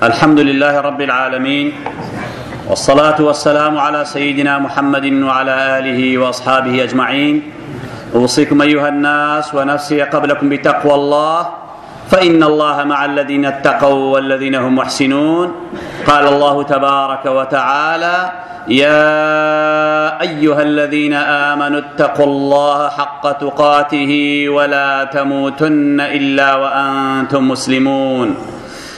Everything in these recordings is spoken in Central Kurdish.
الحمد لله رب العالمين والصلاة والسلام على سيدنا محمد وعلى آله وأصحابه أجمعين أوصيكم أيها الناس ونفسي قبلكم بتقوى الله فإن الله مع الذين اتقوا والذين هم محسنون قال الله تبارك وتعالى يا أيها الذين آمنوا اتقوا الله حق تقاته ولا تموتن إلا وأنتم مسلمون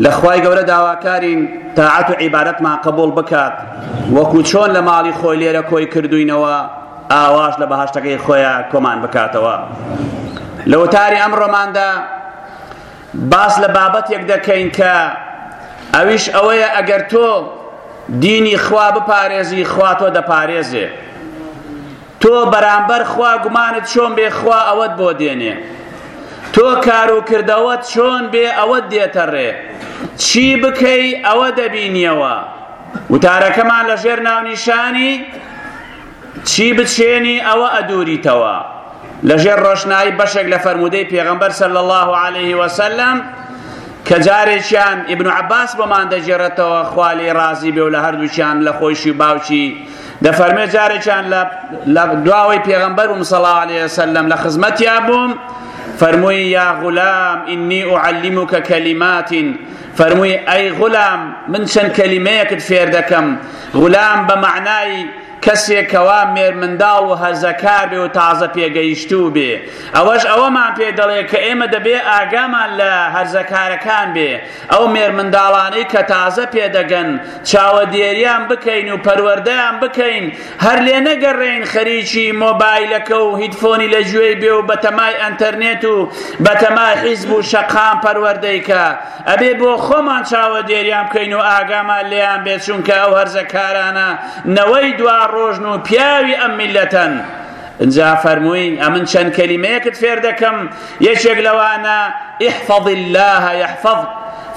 لە خوای گەورە داواکارین تاعەت و عیبادەتمان قبوڵ بکات وەکو چۆن لە ماڵی خۆی لێرە کۆی کردوینەوە ئاواش لە بەهشتەکەی خۆیان کۆمان بکاتەوە لە وتاری ئەمڕۆماندا باس لە بابەتێک دەکەین کە ئەویش ئەوەیە ئەگەر تۆ دینی خوا بپارێزی خوا تۆ دەپارێزێ تۆ بەرامبەر خوا گومانت چۆن بێ خوا ئەوەت بۆ دێنێ تۆ کارو کردەوەت چۆن بێ ئەوەت دێتە ڕێ چی بکەی ئەوە دەبینیەوە وتارەکەمان لە ژێر ناونیشانی چی بچێنی ئەوە ئەدوریتەوە لە ژێر ڕۆشنایی بەشێک لە فەرمودەی پێغەمبەر صلی الله عليه وسلم کە جارێکیان ئیبن عباس بۆمان دەگێڕێتەوە خوا لێی ڕازی بێ و لە هەردووکیان لە خۆیشی باوکی دەفەرمێت جارێکیان لە دواوەی پێغەمبەرم صلی الله علیه وسلم لە خزمەتیا بووم فەرمووی یا غلام ئینی ئوعەلیموکە کەلیماتین فەرمووی ئەی غلام من چەند کەلیمەیەکت فێر دەکەم غلام بە معنای کەسێک کەوا مێرمنداڵ و هەرزەکار بێ و تازە پێگەیشتوو بێ ئەوەش ئەوەمان پێ دەڵێ کە ئێمە دەبێ ئاگامان لە هەرزەکارەکان بێ ئەو مێرمنداڵانەی کە تازە پێدەگەن چاوەدێریان بکەین و پەروەردەیان بکەین، هەر لێ نەگەڕێین خەریکی مۆبایلەکە و هیدفۆنی لە گوێی بێ و بەتەمای ئەنتەرنێت و بەتەمای حیزب و شەقام پەروەردەی کا، ئەبێ بۆ خۆمان چاوەدێریان بکەین و ئاگامان لێیان بێت چونکە ئەو هەرزەکارانە نەوەی دوا ڕۆژن و پیاوی ئەم میللەتەن. انجا فرموین امن چەند کەلیمەیەکت فێر دەکەم یەکێک لەوانە احفظ الله يحفظ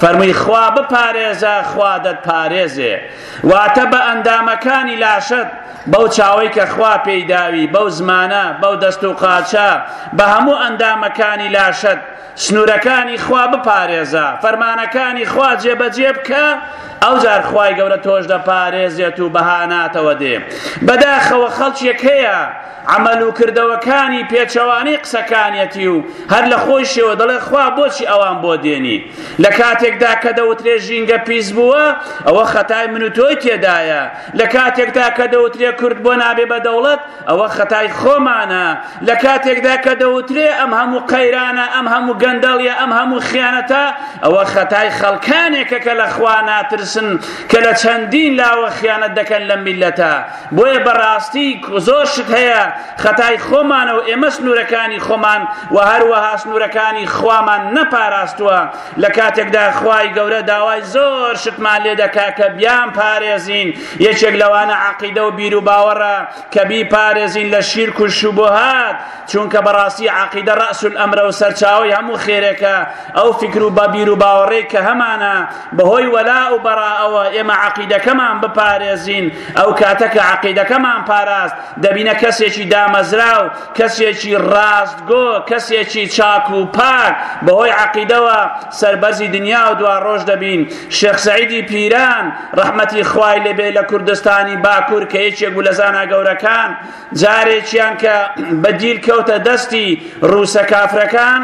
فرموی خوا بپارێزە خوا دەت پارێزێ واتە بە ئەندامەکانی لاشت بەو چاوەی کە خوا پێیداوی بەو زمانە بەو دەست و قاچە بە هەموو ئەندامەکانی لاشت سنوورەکانی خوا بپارێزە، فەرمانەکانی خوا جێبەجێ بکە، ئەوجار خوای گەورە تۆش دەپارێزێت و بەهاناتەوە دێ. بەداخەوە خەڵکێک هەیە عەمەل و کردەوەکانی پێچەوانەی قسەکانیەتی و هەر لە خۆیشەوە دەڵێ خوا بۆچی ئەوان بۆ دێنی لە کاتێکدا کە دەوترێ ژینگە پیس بووە ئەوە خەتای من و تۆی تێدایە لە کاتێکدا کە دەوترێ کورد بۆ نابێ بە دەوڵەت ئەوە خەتای خۆمانە لە کاتێکدا کە دەوترێ ئەم هەموو قەیرانە ئەم هەموو گەندەڵیە ئەم هەموو خیانەتە ئەوە خەتای خەڵکانێکە کە لە خوا ناترسن کە لە چەندین لاوە خیانەت دەکەن لە میلەتە بۆیە بەڕاستی زۆر شت هەیە خەتای خۆمانە و ئێمە سنوورەکانی خۆمان و هەروەها سنوورەکانی خوامان نەپاراستووە لە کاتێکدا خوای گەورە داوای زۆر شتمان لێ دەکا کە بیان پارێزین یەکێک لەوانە عقیدە و بیر و باوەڕە کە بی پارێزین لە شیرک و شوبهات چونکە بەڕاستی عقیدە ڕأس الأمر و سەرچاوی هەموو خێرێکە ئەو فکر و بە بیر و باوەڕێک کە هەمانە بەهۆی وەلا و بەڕائەوە ئێمە عقیدەکەمان بپارێزین ئەو کاتەکە عقیدەکەمان پاراست دەبینە کەسێکی دامەزراو کەسێکی ڕاستگۆ کەسێکی چاک و پاک بەهۆی عقیدەوە سەربەرزی دنیا و دوا ڕۆژ دەبین شێخ سعیدی پیران ڕەحمەتی خوای لێبێ لە کوردستانی باکوور کە یەکێک بوو لە زانا گەورەکان جارێکیان کە بە دیل کەوتە دەستی ڕووسە کافرەکان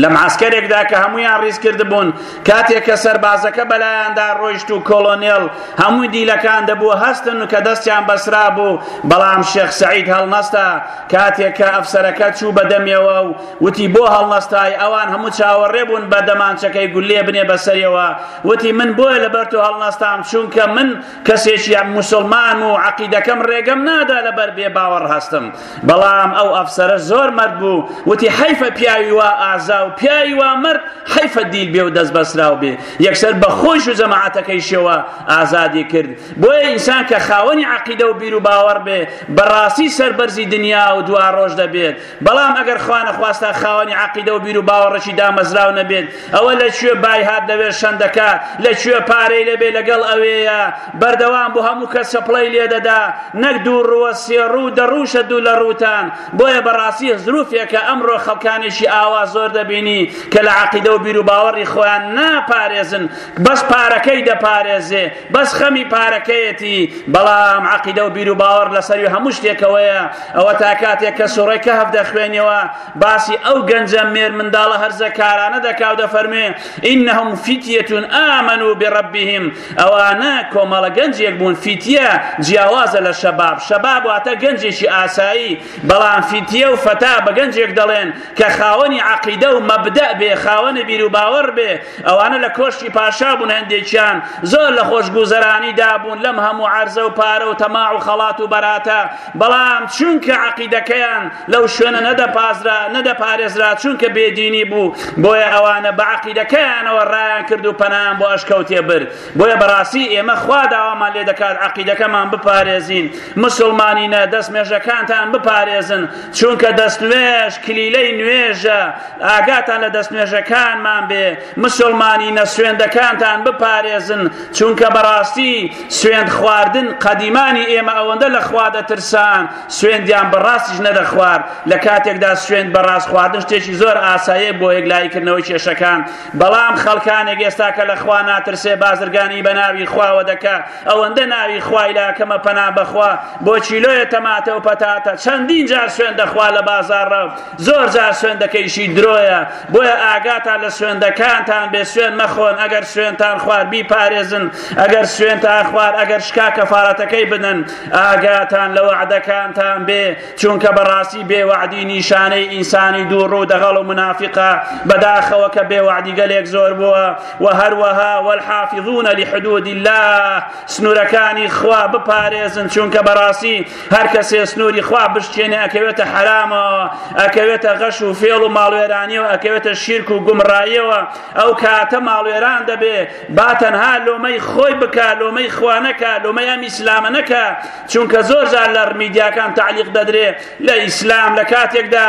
لە معسکەرێکدا کە هەموویان ڕیز کردبوون کاتێک کە سەربازەکە بەلایاندا ڕۆیشت و کۆلۆنێل هەموو دیلەکان دەبوو هەستن کە دەستیان بەسرا بوو بەڵام شێخ سعید هەڵنەستا کاتێک کە ئەفسەرەکە چوو بەدەمیەوە و وتی بۆ هەڵنەستای ئەوان هەموو چاوەڕێ بوون بە دەمانچەکەی گولێ بنێ بەسەریەوە وتی من بۆیە لەبەر تۆ هەڵنەستام چونکە من کەسێکیان موسڵمان و عەقیدەکەم ڕێگەم نادا لەبەر بێ باوەڕ هەستم بەڵام ئەو ئەفسەرە زۆر مەرد بوو وتی حەیفە پیاوی وا ئازا و پیاوی وا مرد حەیفە دیل بێ و دەست بەسراو بێ یەکسەر بە خۆش و جەماعەتەکەیشەوە ئازادی کرد بۆیە ئینسان کە خاوەنی عەقیدە و بیر و باوەڕ بێ بەڕاستی سەربەرزی دنیا و دوا ڕۆژ دەبێت بەڵام ئەگەر خوانەخواستا خاوەنی عقیدە و بیر و باوەڕێکی دامەزراو نەبێت ئەوە لە کوێ بای هات لەوێ شەن دەکات لە کوێ پارەی لەبێ لەگەڵ ئەوەیە بەردەوام بۆ هەموو کە سەپڵەی لێدەدا نەک دوو ڕووە سێڕوو دەڕوشە دوو لە ڕووتان بۆیە بەڕاستی زروفێکە ئەمڕۆ خەڵکانێکی ئاوا زۆر دەبینی کە لە عقیدە و بیر و باوەڕی خۆیان ناپارێزن بەس پارەکەی دەپارێزێ بەس خەمی پارەکەیەتی بەڵام عقیدە و بیرو باوەڕ لەسەری هەموو شتێکەوەیە ئەوە تا کاتێک کە سوڕێ کە هەف دەخوێنیەوە باسی ئەو گەنجە مێر منداڵە هەرزەکارانە دەکاو دەفەرمێ ئینهم فیتیەتون ئامن و بڕبیهم ئەوانە کۆمەڵە گەنجێک بوون فیتە جیاوازە لە شەباب شەباب واتە گەنجێکی ئاسایی بەڵام فیتە و فەتا بە گەنجێک دەڵێن کە خاوەنی عقیدە و مەبدە بێ خاوەنە بیرو باوەڕ بێ ئەوانە لە کۆشکی پاشا بوون هەندێکیان زۆر لە خۆشگوزەرانی دابوون لەم هەموو عرزە و پارە و تەماع و خەڵات و بەراتە بەڵام چونکە عقیدەکەیان لەو شوێنە نەدەپازرا نەدەپارێزرا چونکە بێدینی بوو بۆیە ئەوانە بە عقیدەکەیانەوە ڕایان کرد و پەنایان بۆ ئەشکەوتێ برد بۆیە بەڕاستی ئێمە خوا داوامان لێ دەکات عەقیدەکەمان بپارێزین مسلمانینە دەست مێژەکانتان بپارێزن چونکە دەست نوێژ کلیلەی نوێژە ئاگاتان لە دەست نوێژەکانمان بێ مسلمانینە سوێندەکانتان بپارێزن چونکە بەڕاستی سوێند خواردن قەدیمانی ئێمە ئەوەندە لە خوا دەترسان سوێندیان بەڕاستیش نەدەخوارد لە کاتێکدا سوێند بەڕاست خواردن شتێکی زۆر ئاسایە بۆ یەک لایکردنەوەی کێشەکان بەڵام خەڵکانێک ئێستا کە لە خوا ناترسێ بازرگانی بە ناوی خواوە دەکا ئەوەندە ناوی خوای لاکەمە پەنا بەخوا بۆ چیلۆیە تەماتە و پەتاتە چەندین جار سوێن دەخوا لە بازارڕە زۆر جار سوێن دەکەیشی درۆیە بۆیە ئاگاتان لە سوێندەکانتان بێ سوێن مەخۆن ئەگەر سوێنتان خوار بی پارێزن ئەگەر سوێنتان خوار ئەگەر شکا کەفاارەتەکەی بدەن ئاگاتان لە وەعدەکانتان بێ چونکە بەڕاستی بێوەعدی نیشانەی ئینسانی دووڕوو دەغەڵ و منافقە بەداخەوە کە بێوەعدی گەلێک زۆر بووە و هەروەها وەلحافظونە لحدود الله سنوورەکانی خوا بپارێزن چونکە بەڕاستی هەر کەسێ سنووری خوا بشتێنێ ئەکەوێتە حرامەوە ئەکەوێتە غەش و فێڵ و ماڵوێرانیەوە ئەکەوێتە شیرک و گومڕایەوە ئەو کاتە ماڵوێران دەبێ با تەنها لۆمەی خۆی بکە لۆمەی خوانەکە لۆمەی ئەم ئیسلامە نەکە چونکە زۆر جار لە میدیاکان تعلیق دەدرێ لە ئیسلام لە کاتێکدا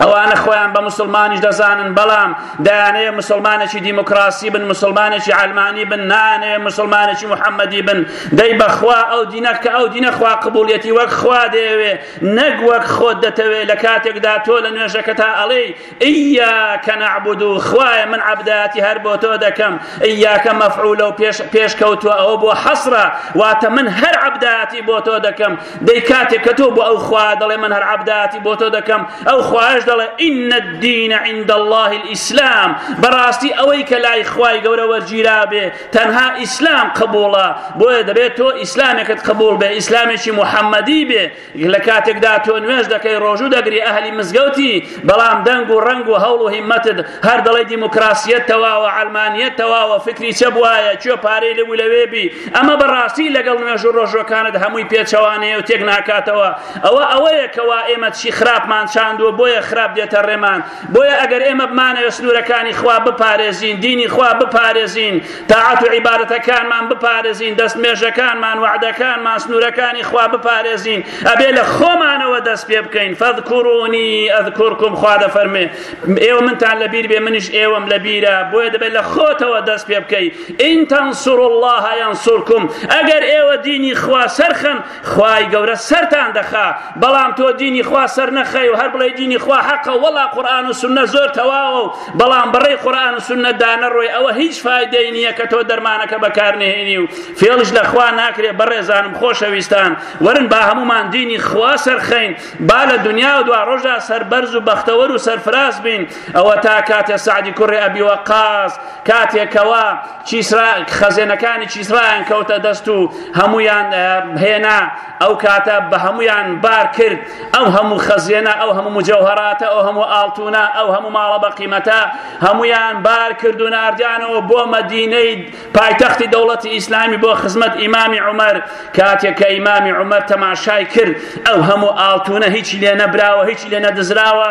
ئەوانە خۆیان بە مسلمانیش دەزانن بەڵام دایانەیە مسلمانێکی دیموکراسی بن مسلمانێکی ئەلمانی بن نانەیە مسلمانێکی محەممەدی بن دەی بەخوا ئەو دینە کە ئەو دینە خوا قبولەتی وەک خوا دەیەوێ نەک وەک خۆت دەتەوێ لە کاتێکدا تۆ لە نوێژەکە تا ئەڵێی ئیاکە نەعبدو خوایە من عەبداتی هەر بۆ تۆ دەکەم ئیاکە مەفعولە و پێش پێشکەوتوە ئەوە بۆ حەسرە واتە من هەر عەبداتی بۆ تۆ دەکەم دەی کاتێک کە تۆ بۆ ئەو خوا دەڵێ من هەر عەبداتی بۆ تۆ دەکەم ئەو خوایش دەڵێ ئینە الدینە عند الله الئیسلام بەڕاستی ئەوەی کە لای خوای گەورە وەرگیرا بێ تەنها ئیسلام قبوڵە بۆیە دەبێت تۆ ئیسلامێکت قبول بێ ئیسلامێکی محەممەدی بێ لە کاتێکدا تۆ نوێژ دەکەی ڕۆژوو دەگری ئەهلی مزگەوتی بەڵام دەنگ و ڕنگ و هەوڵ و هیمەتت هەر دەڵی دیموکراسیەت تەواوە ئەلمانیەت تەواوە فکری چە بواە کوێ پارەی لەبوو لەوێ بی ئەمە بەڕاستی لەگەڵ نوێژ و ڕۆژەکانت هەمووی پێچەوانەیە و تێک ناکاتەوە ئەوە ئەوەیە کەوا ئێمە چی خراپمان چاندوە بۆیە خراپ دێتە ڕێمان بۆیە ئەگەر ئێمە بمانەوێت سنوورەکانی خوا بپارێزین دینی خوا بپارێزین تاعات و عیبارەتەکانمان بپارێزین دەست مێژەکانمان وعدەکانمان سنوورەکانی خوا بپارێزین ئەبێ لە خۆمانەوە دەست پێ بکەین فەذکوڕونی ئەذکورکم خوا دەفەرمێ ئێوە منتان لە بیر بێ منیش ئێوەم لە بیرە بۆیە دەبێت لە خۆتەوە دەست پێ بکەی ئین تەنسوڕ الله یەنسوڕکم ئەگەر ئێوە دینی خوا سەرخەن خوای گەورە سەرتان دەخا بەڵام تۆ دینی خوا سەر نەخەی و هەر بڵێ دینی خوا حەقە وەڵا قورآن و سنە زۆر تەواوە و بەڵام بەڕێ قورآن و سنە دانەڕۆی ئەوە هیچ فایدەی نییە کە تۆ دەرمانەکە بەکارنهێنی و فێڵش لە خوا ناکرێ بەڕێزانم خۆشەویستان ورن با هەمومان دینی خوا سەرخەین با لە دنیا و دوا ڕۆژدا سەربەرز و بەختەوەر و سەرفراز بین ئەوە تا کاتێ سعدی کوڕێ ئەبی وەقاز کاتێکەوە کیسرا خەزێنەکانی کیسرایان کەوتە دەست و هەمویان هێنا ئەو کاتە بە هەمویان بار کرد ئەو هەموو خەزێنە ئەو هەموو مجەوهراتە ئەو هەموو ئاڵتونە ئەو هەموو ماڵە بە قیمەتە هەمویان بار کرد و ناردیانەوە بۆ مەدینەی پایتەختی دەوڵەتی ئیسلامی بۆ خزمەت ئیمامی عمر کاتێک کە ئیمامی عمر تەماشای کرد ئەو هەموو ئاڵتونە هیچی لێ نەبراوە هیچی لێ نەدزراوە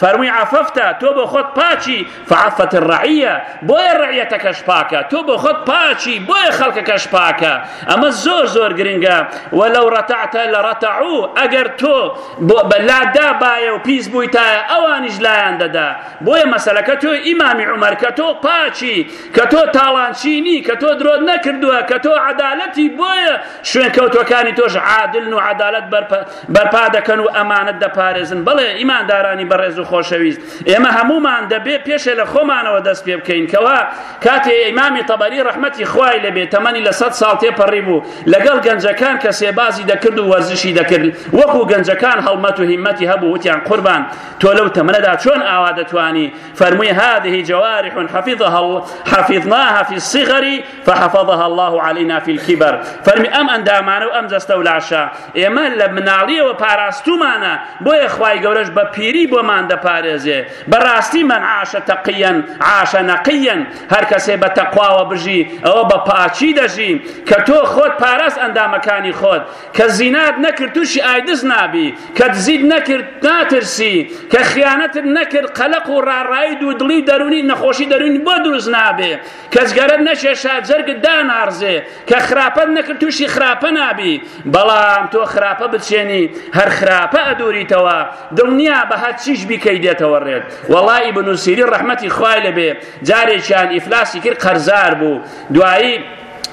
فەرمووی عەفەفتە تۆ بۆ خۆت پاچی فعەفەت الرعیە بۆیە ڕعیەتەکەش پاکە تۆ بۆ خۆت پاچی بۆیە خەڵکەکەش پاکە ئەمە زۆر زۆر گرنگە و لەو ڕەتەعتە لە ڕەتەعو ئەگەر تۆ بەلادا باە و پیس بوویتایە ئەوانیش لایەن دەدا بۆیە مەسلەکە تۆ ئیمامی عمر کە تۆ پاچی کە تۆ تاڵانچینی کە تۆ درۆت نەکردووە کە تۆ عدالەتی بۆیە شوێن کەوتەکانی تۆش عادلن و عدالت بەرپە بەرپا دەکەن و ئەمانەت دەپارێزن بەڵێ ئیماندارانی بەڕێز و خۆشەویست ئێمە هەمومان دەبێ پێشێ لە خۆمانەوە دەست پێ بکەین کەوا کاتێ ئیمامی تەبەری ڕەحمەتی خوای لەبێ تەمەنی لە سەد ساڵ تێپەڕی بوو لەگەڵ گەنجەکان کە سێبازی دەکرد و وەرزشی دەکرد وەکو گەنجەکان هەڵمەت و هیمەتی هەبوو وتیان قوربان تۆ لەو تەمەنەدا چۆن ئاوا دەتوانی فەرمووی هذه جوارح حفظها حفظناها في الصغر فحفظها الله علينا في الكبر فەرمی ئەم ئەندامانە و ئەم جەستە و لاشە ئێمە لە مناڵیەوە پاراستومانە بۆیە خوای گەورەش بە پیری بۆمان دەپارێزێ بەڕاستی من عاشە تەقیەن عاشە نەقیەن هەر کەسێ بە تەقواوە بژی ئەوە بە پاچی دەژی کە تۆ خۆت پاراست ئەندامەکانی خۆت کە زینات نەکرد تووشی ئایدز نابی کە دزیت نەکرد ناترسی کە خیانەتت نەکرد قەلق و ڕاڕایی دوو دڵی و دەرونی نەخۆشی دەرونی بۆ دروست نابێ کەس گەرەت نەکێشا جەرگت دانارزێ کە خراپەت نەکرد تووشی خراپە نابی بەڵام تۆ خراپە بچێنی هەر خراپە ئەدوریتەوە دڵنیا بە هەر چیش بیکەی دێتەوە ڕێت وەڵی بنووسری ڕەحمەتی خوای لەبێ جارێکیان ئیفلاسی کرد قەرزار بوو دوایی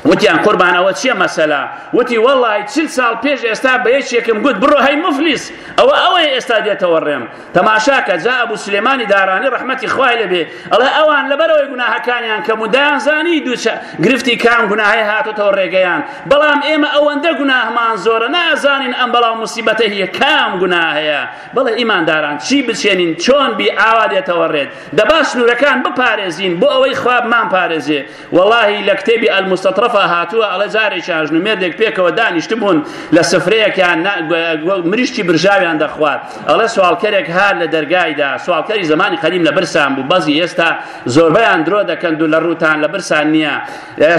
وتیان قوربان ئەوە چییە مەسەلا وتی وەڵی چل ساڵ پێش ئێستا بە یەکێکم گوت بڕۆ هەی مفلیس ئەوە ئەوەی ئێستا دێتەوە ڕێم تەماشاکە جا ئەبوو سلێمانی دارانی ڕەحمەتی خوای لەبێ ئەڵێ ئەوان لەبەرەوەی گوناهەکانیان کە مودایان زانی دووچە گرفتی کام گوناهی هاتۆتەوە ڕێگەیان بەڵام ئێمە ئەوەندە گوناهمان زۆرە نازانین ئەم بەڵام مسیبەتە هیە کام گوناهەیە بەڵێ ئیمانداران چی بچێنین چۆن بی ئاوا دێتەوە ڕێت دەبا سنوورەکان بپارێزین بۆ ئەوەی خوابمان پارێزێ وەڵاهی لە کتێبی ئەلموستەتڕەفا هاتووە ئەڵێ جارێکی هاژن و مێردێک پێکەوە دانیشتبوون لە سفرەیەکیان مریشکی برژاویان دەخوارد ئەڵێ سوالکەرێک هار لە دەرگایدا سوالکەری زمانی قەدیم لە برسان بوو بەزی ئێستا زۆربەیان درۆ دەکەن و لە ڕووتان لە برسان نییە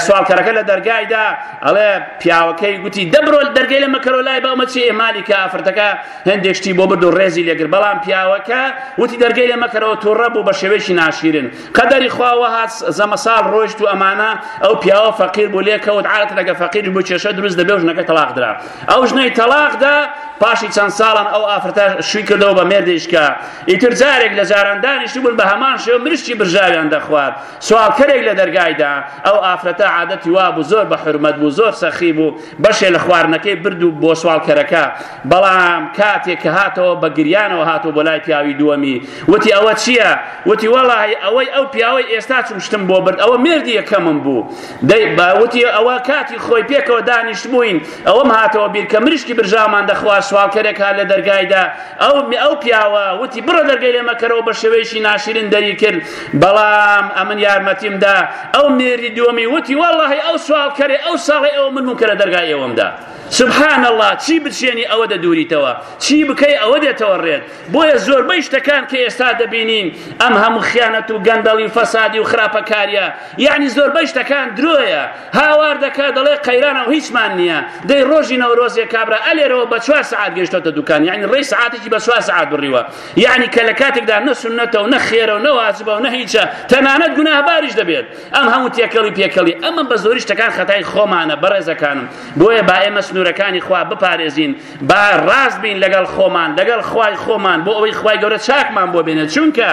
سوالکەرەکە لە دەرگایدا ئەڵێ پیاوەکەی گوتی دەبرۆ دەرگەی لە مەکەرۆ لای باومە چی ئێمالی کە ئافرەتەکە هەندێک شتی بۆ برد و ڕێزی لێگر بەڵام پیاوەکە وتی دەرگەی لە مەکەرەوە تووڕە بوو بە شێوەیەکی ناشیرن قەدەری خوا وەها زەمەساڵ ڕۆشت و ئەمانە ئەو پیاوە فەقیر بوو لێ کەوت عادەت لەگە فەقیری بۆ کێشە دروست دەبێ و ژنەکە تەلاق درا ئەو ژنەی تەلاقدا پاشی چەند ساڵان ئەو ئافرەتە شووی کردەوە بە مێردیشکە ئیتر جارێک لە جاران دانیشتی بوون بە هەمان شێو مریشکی برژاویان دەخوارد سوالکەرێک لە دەرگایدا ئەو ئافرەتە عادەتی وا بوو زۆر بە حرمەت بوو زۆر سەخی بوو بەشێ لە خواردنەکەی برد و بۆ سوالکەرەکە بەڵام کاتێک کە هاتەوە بە گریانەوە هاتەوە بۆ لای پیاوی دووەمی وتی ئەوە چییە وتی وەڵی ئەوەی ئەو پیاوەی ئێستا چم شتم بۆ برد ئەوە مردی یەکەمم بوو دەی باوتی ئەوە کاتی خۆی پێکەوە دانیشتبووین ئەوەم هاتەوە بیر کە مریشکی برژامان دەخوا سوالکەرێک هاات لە دەرگایدا ئەو ئەو پیاوە وتی بڕە دەرگەی لێمەکەرەوە بە شێوەیەشی ناشرین دەری کرد بەڵام ئەمن یارمەتیمدا ئەو مێری دووەمی وتی وەڵی ئەو سوالکەرێ ئەو ساڵی ئەو من منکەرە دەرگای ئێوەمدا سبحان اللە چی بچێنی ئەوە دەدوریتەوە چی بکەی ئەوە دێتەوە ڕێت بۆیە زۆربەی شتەکان کە ئێستا دەبینین ئەم هەموو خیانەت و گەندەڵی و فەسادی و خراپەکاریە یعنی زۆربەی شتەکان درۆیە هاوار دەکات دەڵێ قەیرانە و هیچمان نییە دەی ڕۆژی نەورۆزێ کابرا ئەلێرەوە بە چوار سعات گەشتۆتە دوکان یعنی ڕێی سعاتێکی بە چوار سعات بڕیوە یعنی کە لە کاتێکدا نە سنەتە و نە خێرە و نەواجبە و نە هیچە تەنانەت گوناهباریش دەبێت ئەم هەموو تێکەڵی پێکەڵی ئەمە بە زۆری شتەکان خەتای خۆمانە بەڕێزەکانم بۆیە با ئێمە سنوورەکانی خوا بپارێزین با ڕاست بین لەگەڵ خۆمان لەگەڵ خوای خۆمان بۆ ئەوەی خوای گەورە چاکمان بۆ بێنێت چونکە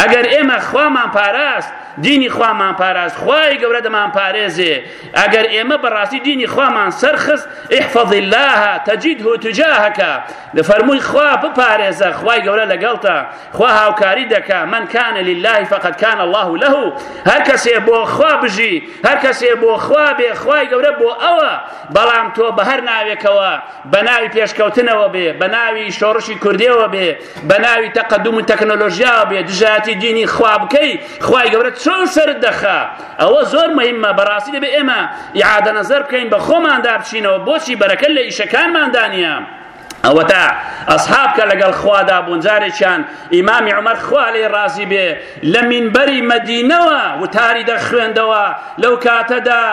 ئەگەر ئێمە خوامان پاراست دینی خوامان پاراست خوای گەورە دەمان پارێزێ ئەگەر ئێمە بەڕاستی دینی خوامان سەرخست احفظ الله تجده تجاهك فەرمووی خوا بپارێزە خوای گەورە لەگەڵتە خوا هاوکاری دەکا من کان لله فقد کان الله له هەر کەسێ بۆ خوا بژی هەر کەسێ بۆ خوا بێ خوای گەورە بۆ ئەوە بەڵام تۆ بە هەر ناوێکەوە بە ناوی پێشکەوتنەوە بێ بە ناوی شۆڕشی کوردیەوە بێ بە ناوی تەقدم و تەکنۆلۆژیاوە بێ دژایەتی دینی خوا بکەی خوای گەورە چۆن سرت دەخا ئەوە زۆر مهمە بەڕاستی دەبێ ئێمە یعادە نەزەر بکەین بە خۆماندا بچینەوە بۆچی بەرەکە لە ئیشەکانماندانە ئەوەتا ئەسحاب کە لەگەڵ خوادا بوون جارێکیان ئیمامی عمر خوا لێ ڕازی بێ لە مینبەری مەدینەوە وتاری دەخوێندەوە لەو کاتەدا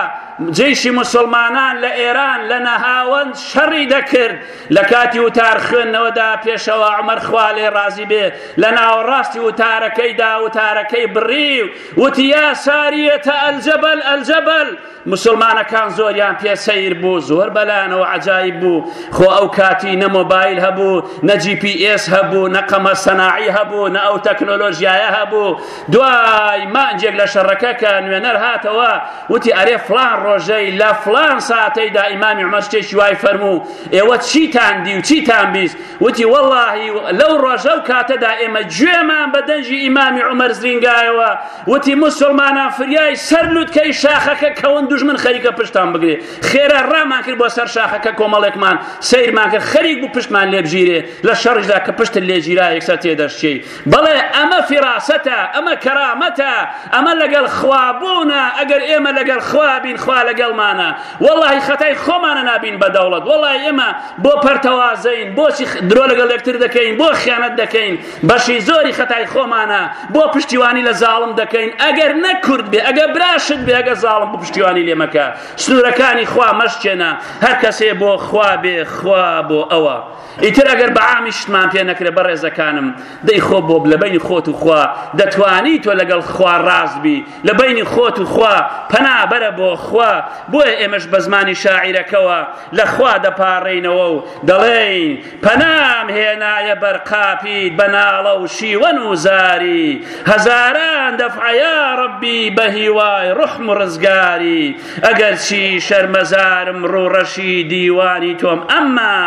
جیشی مسلمانان لە ئێران لە نەهاوەند شەڕی دەکرد لە کاتی وتار خوێندنەوەدا پێشەوە عمر خوا لێ ڕازی بێ لە ناوەڕاستی وتارەکەیدا وتارەکەی بڕی و وتیا ساریەتە ئەلجەبەل ئەلجەبەل مسوڵمانەکان زۆریان پێ سەیر بوو زۆر بەلایەنەوە عجایب بوو خۆ ئەو کاتی نە مۆبایل هەبوو نە GPS هەبوو نە قەمە سەناعی هەبوو نە ئەو تەکنۆلۆژیایە هەبوو دوای مانجێک لە شەڕەکە کە نوێنەر هاتەوە وتی ئەرێ فلان ڕۆژەی لە فلان ساتەیدا ئیمامی عمەر شتێکی وای فەرموو ئێوە چیتان دی و چیتان بیست وتی وەڵاهی لەو ڕۆژە و کاتەدا ئێمە گوێمان بە دەنگی ئیمامی عومەر زرینگایەوە وتی موسڵمانان فریای سەر لوتکەی شاخەکە کەون دوژمن خەریکە پشتان بگرێ خێرا ڕامان کرد بۆ سەر شاخەکە کۆمەڵێکمان سیرمان کرد خەریک بوو پشتمان لێبگیرێ لە شەڕیشدا کە پشت لێگیرا یەکسەر تێدەشچێ بەڵێ ئەمە فیراسەتە ئەمە کەرامەتە ئەمە لەگەڵ خوا بوونە ئەگەر ئێمە لەگەڵ خوا بین خوا لەگەڵمانە وەڵی خەتای خۆمانە نابین بە دەوڵەت وەڵی ئێمە بۆ پەرتەوازەین بۆچی درۆ لەگەڵ یەکتر دەکەین بۆ خیانەت دەکەین بەشی زۆری خەتای خۆمانە بۆ پشتیوانی لە زاڵم دەکەین ئەگەر نەکرد بێ ئەگە براشت بێ ئەگە زاڵم بۆ پشتیوانی لێمەکە سنوورەکانی خوا مەشتێنە هەر کەسێ بۆ خوا بێ خوا بۆ ئەوە ئیتر ئەگەر بەعامی شتمان پێ نەکرێ بەڕێزەکانم دەی خۆ بۆ لە بینی خۆت و خوا دەتوانی تۆ لەگەڵ خوا ڕاست بی لە بینی خۆت و خوا پەنابەرە بۆ خوا بۆیە ئێمەش بە زمانی شاعیرەکەوە لە خوا دەپاڕینەوە و دەڵێین پەنام هێنایە بەرقاپیت بە ناڵە و شیوەن و زاری هەزاران دەفعەیە ڕبی بە هیوای ڕحم و ڕزگاری ئەگەرچی شەرمەزارم ڕوڕەشی دیوانی تۆم ئەمما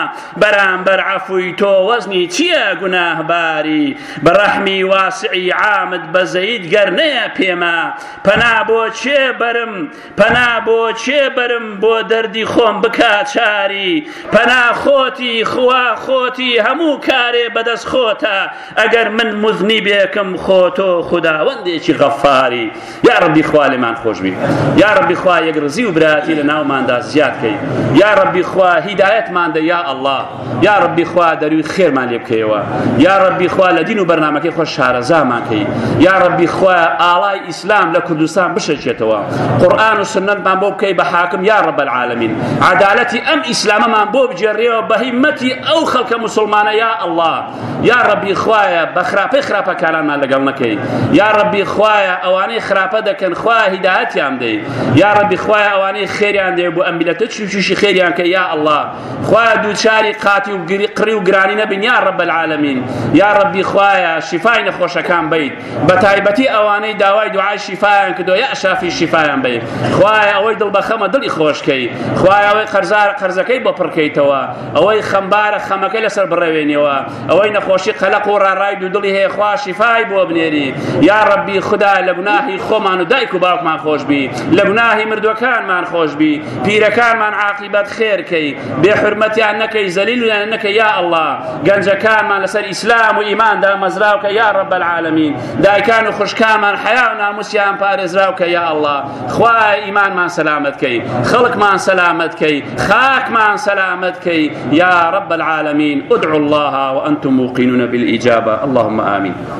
بەرامبەر عەفوی تۆ وەزنی چییە گوناهباری بە ڕەحمی واسعی عامد بەزەیت گەر نەیە پێما پەنا بۆ چێ بەرم پەنا بۆ چێ بەرم بۆ دەردی خۆم بکا چاری پەنا خۆتی خوا خۆتی هەموو کارێ بەدەست خۆتە ئەگەر من مزنی بێکم خۆتۆ خوداوەندێکی غەفاری یا ربی خوا لێمان خۆش بی یا ربی خوا یەک ڕزی و براتی لە ناوماندا زیاد کەی یا ربی خوا هیدایەتمان دە یا الله یا ربی خوا دەروی خێرمان لێ بکەیەوە یا ربی خوا لە دین و بەرنمەکەی خۆش شارەزامان کەی یا ربی خوا ئاڵای ئیسلام لە کوردستان بشەچێتەوە قورآن و سنەتمان بۆ بکەی بە حاکم یا رب العالمین عدالەتی ئەم ئیسلامەمان بۆ بجێڕێەوە بە هیمەتی ئەو خەڵکە مسلمانە یا الله یا ڕەبی خوایە بە خراپەی خراپە کارانمان لەگەڵ نەکەی یا ڕەبی خوایە ئەوانەی خراپە دەکەن خوا هیداەتیان دەی یا ڕەبی خوایە ئەوانەی خێریان دێ بۆ ئەم میلەتە چوچوشی خێریان کە یا ئەڵڵا خوا دووچاری قاتی و گری قڕی و گرانی نەبین یا ڕەب العالمین یا ڕەبی خوایە شیفای نەخۆشەکان بیت بە تایبەتی ئەوانەی داوای دوعای شیفایان کردو یا شافی شیفایان بیت خوایە ئەوەی دڵ بەخەمە دڵی خۆشکەی خوایە ئەوەی قەرزار قەرزەکەی بۆ پڕکەیتەوە ئەوەی خەمبارە خەمەکەی لەسەر بڕەوێنیەوە ئەوەی نەخۆشی قەلق و ڕاڕای دوودڵی هەیە خوا شیفای بۆ بنێری یا ڕەبی خدا لە گوناهی خۆمان و دایک و باوکمان خۆشببی لە گوناهی مردوەکانمان خۆشببی پیرەکانمان عاقیبەت خێرکەی بێ حرمەتیان نەکەی زەلیل و نەکە یا ئەڵا گەنجەکانمان لەسەر ئیسلام و ئیماندا مەزراوکە یا ڕەب العالمین دایکان و خوشکامان حیا و ناموسیان پارێزراوکە یا ئەڵا خوایە ئیمانمان سەلامەت کەی خەڵکمان سەلامەت کەی خاکمان سەلامەت کەی یا رب العالمین ادعوا الله وانتم موقنون بالإجابة اللهم آمین